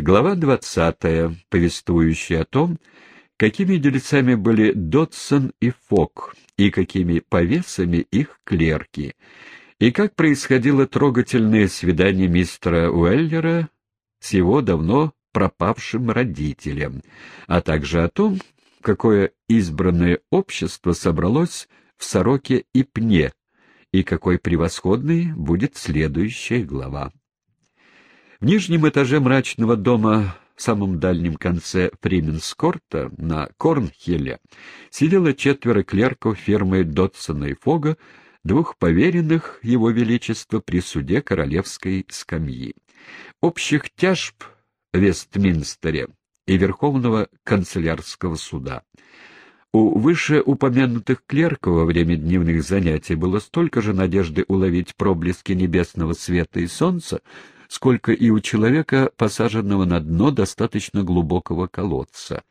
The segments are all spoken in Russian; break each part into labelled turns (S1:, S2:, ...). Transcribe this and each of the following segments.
S1: Глава двадцатая, повествующая о том, какими делецами были Дотсон и Фок, и какими повесами их клерки, и как происходило трогательное свидание мистера Уэллера с его давно пропавшим родителем, а также о том, какое избранное общество собралось в Сороке и Пне, и какой превосходной будет следующая глава. В нижнем этаже мрачного дома в самом дальнем конце Фрименскорта, на Корнхилле, сидело четверо клерков фирмы Дотсона и Фога, двух поверенных его величества при суде королевской скамьи. Общих тяжб в Вестминстере и Верховного канцелярского суда. У вышеупомянутых клерков во время дневных занятий было столько же надежды уловить проблески небесного света и солнца, сколько и у человека, посаженного на дно достаточно глубокого колодца.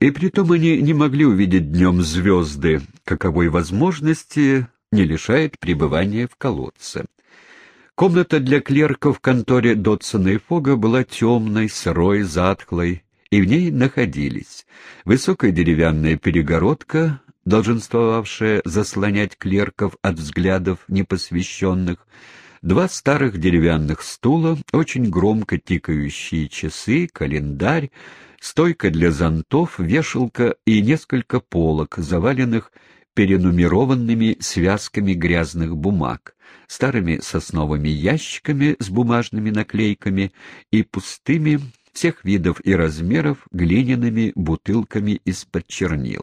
S1: И притом они не могли увидеть днем звезды, каковой возможности не лишает пребывания в колодце. Комната для клерков в конторе Дотсона и Фога была темной, сырой, затхлой, и в ней находились высокая деревянная перегородка, долженствовавшая заслонять клерков от взглядов непосвященных, два старых деревянных стула, очень громко тикающие часы, календарь, стойка для зонтов, вешалка и несколько полок, заваленных перенумерованными связками грязных бумаг, старыми сосновыми ящиками с бумажными наклейками и пустыми всех видов и размеров глиняными бутылками из-под чернил.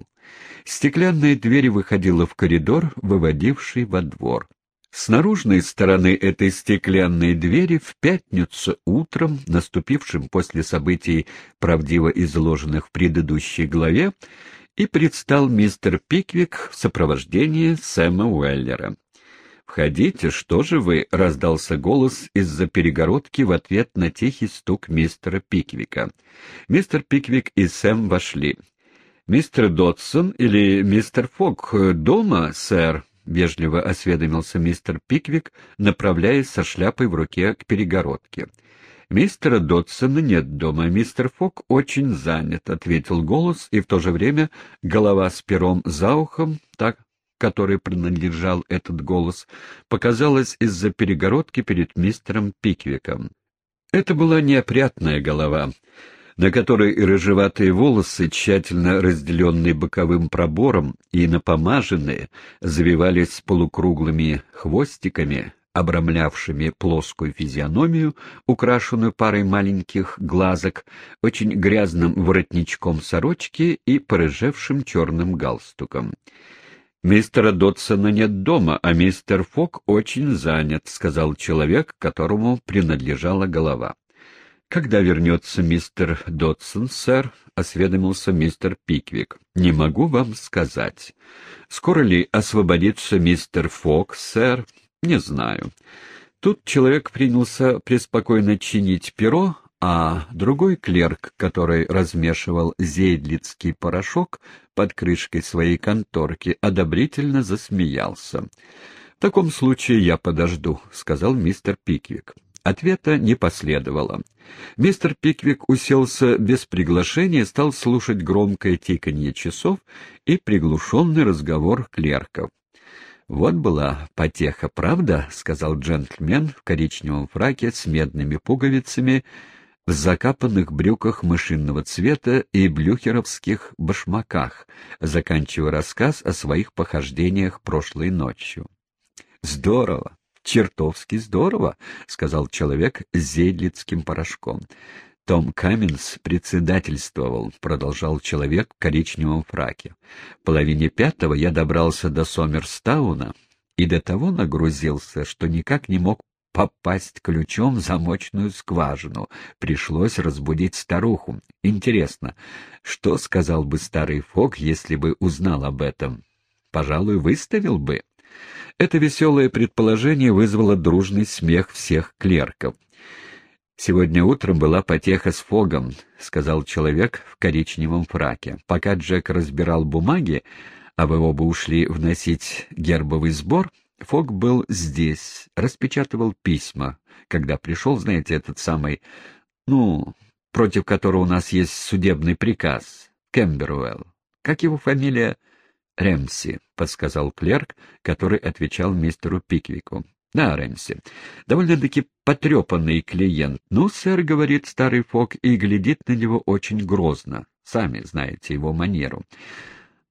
S1: Стеклянная дверь выходила в коридор, выводивший во двор. С наружной стороны этой стеклянной двери в пятницу утром, наступившим после событий, правдиво изложенных в предыдущей главе, и предстал мистер Пиквик в сопровождении Сэма Уэллера. «Входите, что же вы?» — раздался голос из-за перегородки в ответ на тихий стук мистера Пиквика. Мистер Пиквик и Сэм вошли. «Мистер Додсон или мистер Фок дома, сэр?» — вежливо осведомился мистер Пиквик, направляясь со шляпой в руке к перегородке. «Мистера Додсона нет дома, мистер Фок очень занят», — ответил голос, и в то же время голова с пером за ухом, так которой принадлежал этот голос, показалась из-за перегородки перед мистером Пиквиком. Это была неопрятная голова, на которой рыжеватые волосы, тщательно разделенные боковым пробором и напомаженные, завивались полукруглыми хвостиками, обрамлявшими плоскую физиономию, украшенную парой маленьких глазок, очень грязным воротничком сорочки и порыжевшим черным галстуком. «Мистера Дотсона нет дома, а мистер Фок очень занят», — сказал человек, которому принадлежала голова. «Когда вернется мистер Дотсон, сэр?» — осведомился мистер Пиквик. «Не могу вам сказать. Скоро ли освободится мистер Фок, сэр?» «Не знаю». Тут человек принялся преспокойно чинить перо, а другой клерк, который размешивал зейдлицкий порошок под крышкой своей конторки, одобрительно засмеялся. «В таком случае я подожду», — сказал мистер Пиквик. Ответа не последовало. Мистер Пиквик уселся без приглашения стал слушать громкое тиканье часов и приглушенный разговор клерков. «Вот была потеха, правда?» — сказал джентльмен в коричневом фраке с медными пуговицами, в закапанных брюках мышиного цвета и блюхеровских башмаках, заканчивая рассказ о своих похождениях прошлой ночью. «Здорово! Чертовски здорово!» — сказал человек с зейдлицким порошком. Том Каменс председательствовал, — продолжал человек в коричневом фраке. В половине пятого я добрался до Сомерстауна и до того нагрузился, что никак не мог попасть ключом в замочную скважину. Пришлось разбудить старуху. Интересно, что сказал бы старый Фок, если бы узнал об этом? Пожалуй, выставил бы. Это веселое предположение вызвало дружный смех всех клерков. «Сегодня утром была потеха с Фогом», — сказал человек в коричневом фраке. Пока Джек разбирал бумаги, а вы оба ушли вносить гербовый сбор, Фок был здесь, распечатывал письма, когда пришел, знаете, этот самый, ну, против которого у нас есть судебный приказ. Кемберуэлл. Как его фамилия? Рэмси, — подсказал клерк, который отвечал мистеру Пиквику. Да, Рэмси. Довольно-таки потрепанный клиент. Ну, сэр, — говорит старый Фок, и глядит на него очень грозно. Сами знаете его манеру.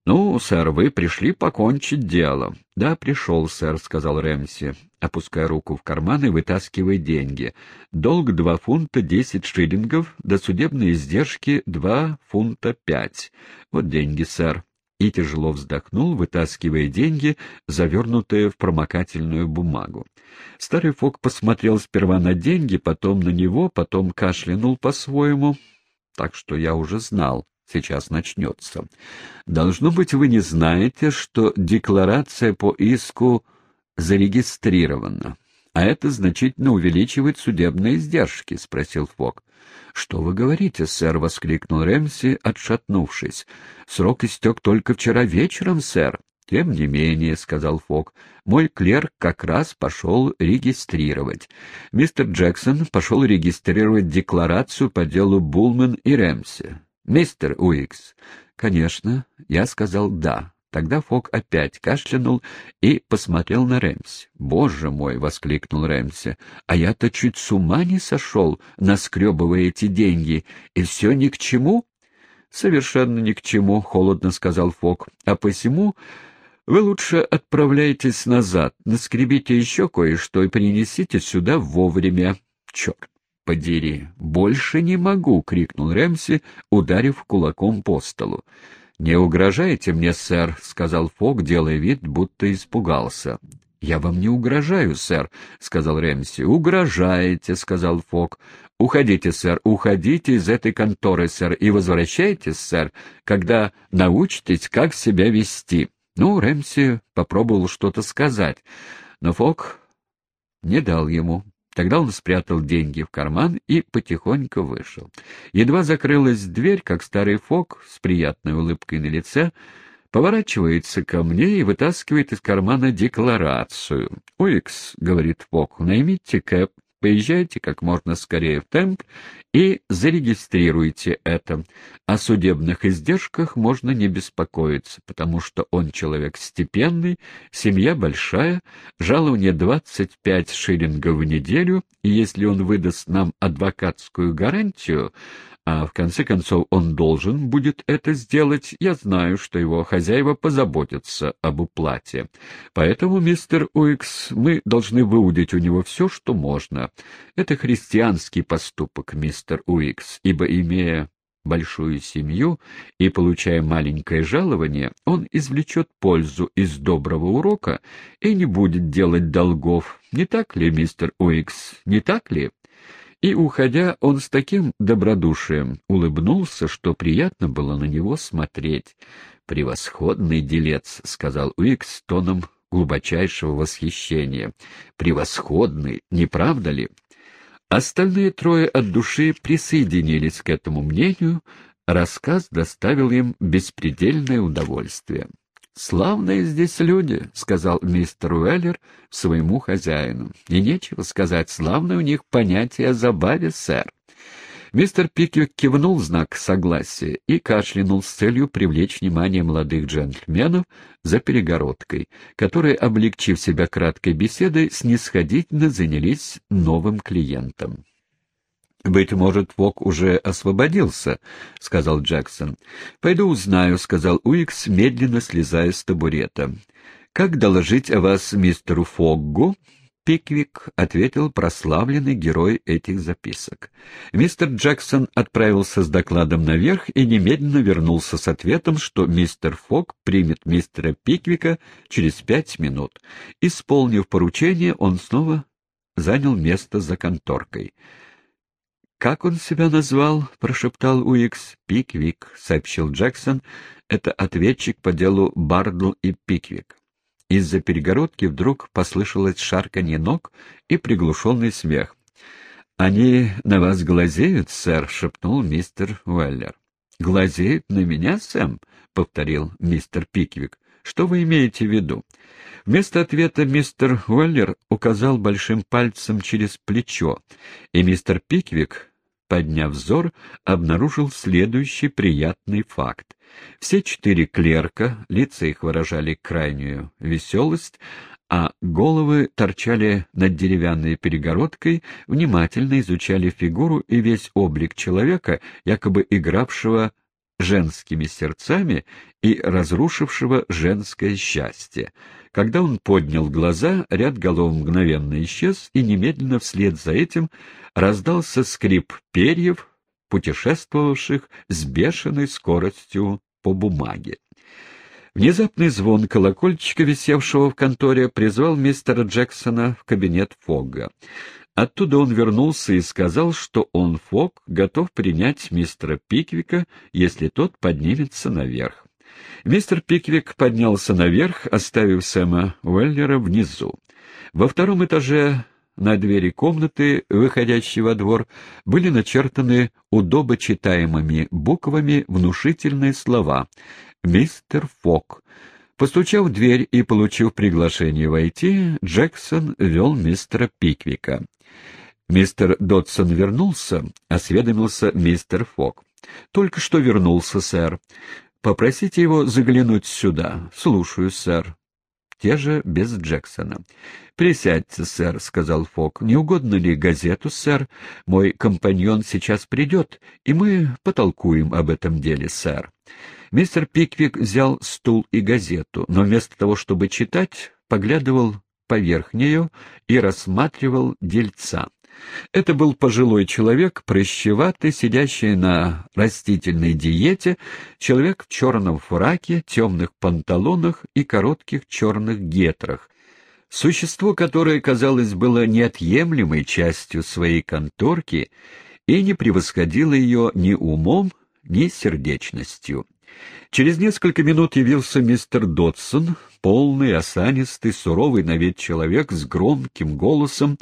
S1: «Ну, сэр, вы пришли покончить дело». «Да, пришел, сэр», — сказал Рэмси, опуская руку в карман и вытаскивая деньги. «Долг два фунта десять шиллингов, до судебные издержки два фунта пять. Вот деньги, сэр». И тяжело вздохнул, вытаскивая деньги, завернутые в промокательную бумагу. Старый Фок посмотрел сперва на деньги, потом на него, потом кашлянул по-своему, так что я уже знал сейчас начнется. Должно быть, вы не знаете, что декларация по иску зарегистрирована. А это значительно увеличивает судебные издержки, — спросил Фок. — Что вы говорите, сэр? — воскликнул Рэмси, отшатнувшись. — Срок истек только вчера вечером, сэр. — Тем не менее, — сказал Фок, — мой клерк как раз пошел регистрировать. Мистер Джексон пошел регистрировать декларацию по делу Булман и Рэмси. «Мистер Уикс». «Конечно». Я сказал «да». Тогда Фок опять кашлянул и посмотрел на Рэмси. «Боже мой!» — воскликнул Рэмси. «А я-то чуть с ума не сошел, наскребывая эти деньги. И все ни к чему?» «Совершенно ни к чему», — холодно сказал Фок. «А посему вы лучше отправляйтесь назад, наскребите еще кое-что и принесите сюда вовремя. Черт!» подери! Больше не могу!» — крикнул Рэмси, ударив кулаком по столу. «Не угрожайте мне, сэр», — сказал Фок, делая вид, будто испугался. «Я вам не угрожаю, сэр», — сказал Рэмси. «Угрожаете», — сказал Фок. «Уходите, сэр, уходите из этой конторы, сэр, и возвращайтесь, сэр, когда научитесь, как себя вести». Ну, Рэмси попробовал что-то сказать, но Фок не дал ему. Тогда он спрятал деньги в карман и потихоньку вышел. Едва закрылась дверь, как старый Фок с приятной улыбкой на лице поворачивается ко мне и вытаскивает из кармана декларацию. «Уикс», — говорит Фок, — «наймите Кэп Поезжайте как можно скорее в темп и зарегистрируйте это. О судебных издержках можно не беспокоиться, потому что он человек степенный, семья большая, жалование 25 шиллингов в неделю, и если он выдаст нам адвокатскую гарантию, а в конце концов он должен будет это сделать, я знаю, что его хозяева позаботятся об уплате. Поэтому, мистер Уикс, мы должны выудить у него все, что можно. Это христианский поступок, мистер Уикс, ибо, имея большую семью и получая маленькое жалование, он извлечет пользу из доброго урока и не будет делать долгов. Не так ли, мистер Уикс, не так ли? И, уходя, он с таким добродушием улыбнулся, что приятно было на него смотреть. «Превосходный делец», — сказал Уикс тоном глубочайшего восхищения. «Превосходный, не правда ли?» Остальные трое от души присоединились к этому мнению, рассказ доставил им беспредельное удовольствие. «Славные здесь люди», — сказал мистер Уэллер своему хозяину. «И нечего сказать, славное у них понятие о забаве, сэр». Мистер Пиквик кивнул знак согласия и кашлянул с целью привлечь внимание молодых джентльменов за перегородкой, которые, облегчив себя краткой беседой, снисходительно занялись новым клиентом. «Быть может, Вок уже освободился», — сказал Джексон. «Пойду узнаю», — сказал Уикс, медленно слезая с табурета. «Как доложить о вас мистеру Фоггу?» Пиквик ответил прославленный герой этих записок. Мистер Джексон отправился с докладом наверх и немедленно вернулся с ответом, что мистер Фог примет мистера Пиквика через пять минут. Исполнив поручение, он снова занял место за конторкой. «Как он себя назвал?» — прошептал Уикс. «Пиквик», — сообщил Джексон. «Это ответчик по делу Бардл и Пиквик». Из-за перегородки вдруг послышалось шарканье ног и приглушенный смех. «Они на вас глазеют, сэр», — шепнул мистер Уэллер. «Глазеют на меня, Сэм?» — повторил мистер Пиквик. «Что вы имеете в виду?» Вместо ответа мистер Уэллер указал большим пальцем через плечо, и мистер Пиквик подняв взор, обнаружил следующий приятный факт. Все четыре клерка, лица их выражали крайнюю веселость, а головы торчали над деревянной перегородкой, внимательно изучали фигуру и весь облик человека, якобы игравшего женскими сердцами и разрушившего женское счастье. Когда он поднял глаза, ряд голов мгновенно исчез, и немедленно вслед за этим раздался скрип перьев, путешествовавших с бешеной скоростью по бумаге. Внезапный звон колокольчика, висевшего в конторе, призвал мистера Джексона в кабинет Фогга. Оттуда он вернулся и сказал, что он, Фог, готов принять мистера Пиквика, если тот поднимется наверх. Мистер Пиквик поднялся наверх, оставив Сэма Уэллера внизу. Во втором этаже на двери комнаты, выходящей во двор, были начертаны удобочитаемыми буквами внушительные слова «Мистер Фок». Постучав в дверь и получив приглашение войти, Джексон вел мистера Пиквика. «Мистер Додсон вернулся?» — осведомился мистер Фок. «Только что вернулся, сэр. Попросите его заглянуть сюда. Слушаю, сэр». Те же без Джексона. «Присядьте, сэр», — сказал Фок. «Не угодно ли газету, сэр? Мой компаньон сейчас придет, и мы потолкуем об этом деле, сэр». Мистер Пиквик взял стул и газету, но вместо того, чтобы читать, поглядывал поверх нее и рассматривал дельца. Это был пожилой человек, прыщеватый, сидящий на растительной диете, человек в черном фраке, темных панталонах и коротких черных гетрах, существо, которое, казалось, было неотъемлемой частью своей конторки и не превосходило ее ни умом, ни сердечностью. Через несколько минут явился мистер Додсон, полный, осанистый, суровый на вид человек с громким голосом,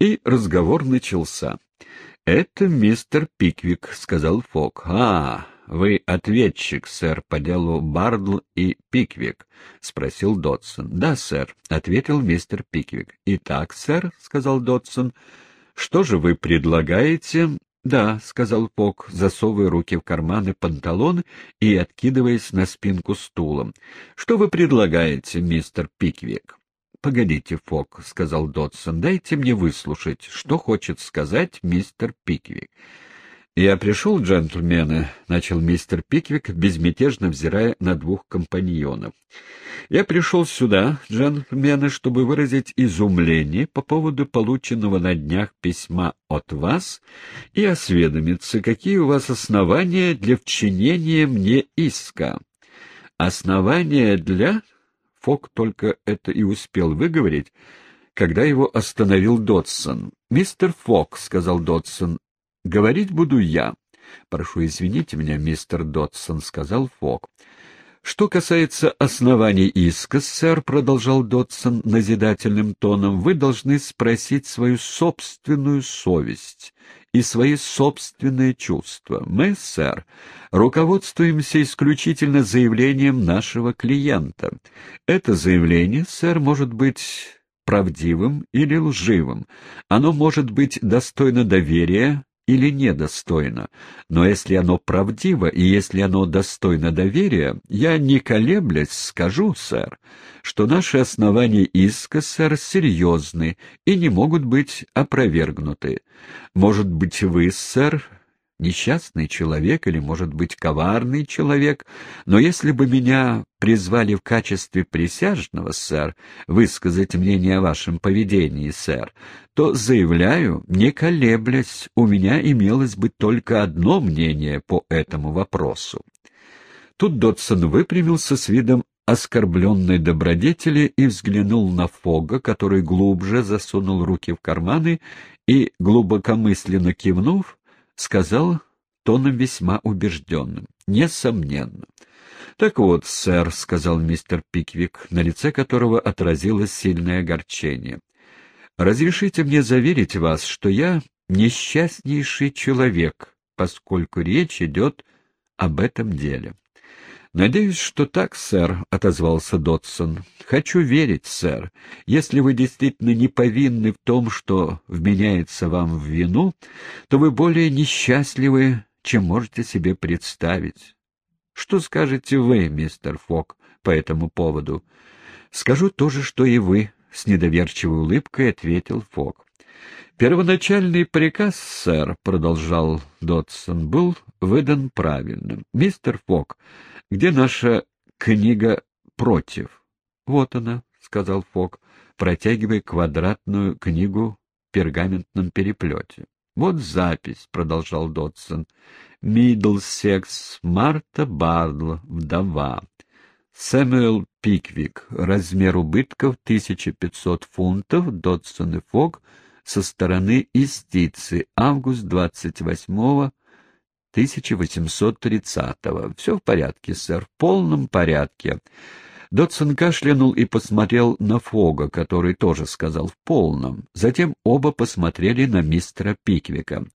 S1: и разговор начался. — Это мистер Пиквик, — сказал Фок. — А, вы ответчик, сэр, по делу Бардл и Пиквик? — спросил Додсон. — Да, сэр, — ответил мистер Пиквик. — Итак, сэр, — сказал Додсон, — что же вы предлагаете? «Да», — сказал Пок, засовывая руки в карманы панталон и откидываясь на спинку стулом. «Что вы предлагаете, мистер Пиквик?» «Погодите, Фок», — сказал Додсон, — «дайте мне выслушать, что хочет сказать мистер Пиквик». «Я пришел, джентльмены», — начал мистер Пиквик, безмятежно взирая на двух компаньонов. «Я пришел сюда, джентльмены, чтобы выразить изумление по поводу полученного на днях письма от вас и осведомиться, какие у вас основания для вчинения мне иска». «Основания для...» — Фок только это и успел выговорить, когда его остановил Додсон. «Мистер Фок», — сказал Додсон, — Говорить буду я. Прошу извините меня, мистер Дотсон, — сказал Фок. Что касается оснований иска, сэр, — продолжал Дотсон назидательным тоном, — вы должны спросить свою собственную совесть и свои собственные чувства. Мы, сэр, руководствуемся исключительно заявлением нашего клиента. Это заявление, сэр, может быть правдивым или лживым. Оно может быть достойно доверия или недостойно, но если оно правдиво и если оно достойно доверия, я, не колеблясь, скажу, сэр, что наши основания иска, сэр, серьезны и не могут быть опровергнуты. Может быть, вы, сэр, несчастный человек или, может быть, коварный человек, но если бы меня призвали в качестве присяжного, сэр, высказать мнение о вашем поведении, сэр, то, заявляю, не колеблясь, у меня имелось бы только одно мнение по этому вопросу. Тут Дотсон выпрямился с видом оскорбленной добродетели и взглянул на Фога, который глубже засунул руки в карманы и, глубокомысленно кивнув, сказал тоном весьма убежденным. «Несомненно». «Так вот, сэр», — сказал мистер Пиквик, на лице которого отразилось сильное огорчение, — «разрешите мне заверить вас, что я несчастнейший человек, поскольку речь идет об этом деле. «Надеюсь, что так, сэр», — отозвался Дотсон. «Хочу верить, сэр. Если вы действительно не повинны в том, что вменяется вам в вину, то вы более несчастливы, чем можете себе представить. Что скажете вы, мистер Фок, по этому поводу?» «Скажу то же, что и вы», — с недоверчивой улыбкой ответил Фок. «Первоначальный приказ, сэр», — продолжал Дотсон, — «был выдан правильным. Мистер Фок, где наша книга «Против»?» «Вот она», — сказал Фок, протягивая квадратную книгу в пергаментном переплете. «Вот запись», — продолжал Дотсон. «Миддлсекс, Марта Бардл, вдова. Сэмюэл Пиквик, размер убытков 1500 фунтов, Дотсон и Фок со стороны Истицы, август 28 1830-го. Все в порядке, сэр, в полном порядке. Дотсон кашлянул и посмотрел на Фога, который тоже сказал «в полном». Затем оба посмотрели на мистера Пиквика.